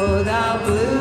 Oh, thou blue.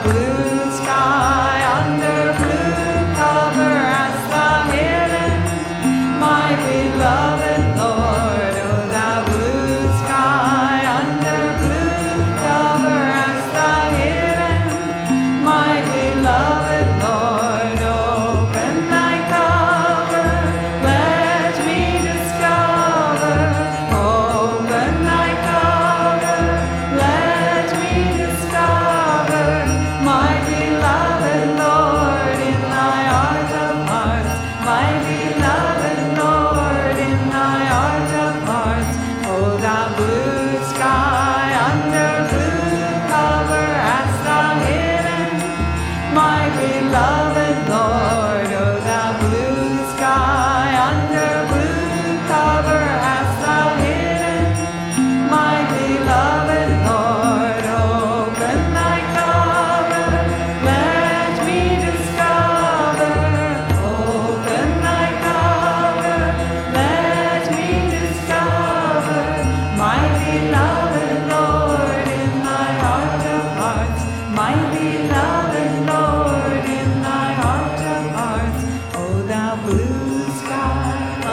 blue. sky blue.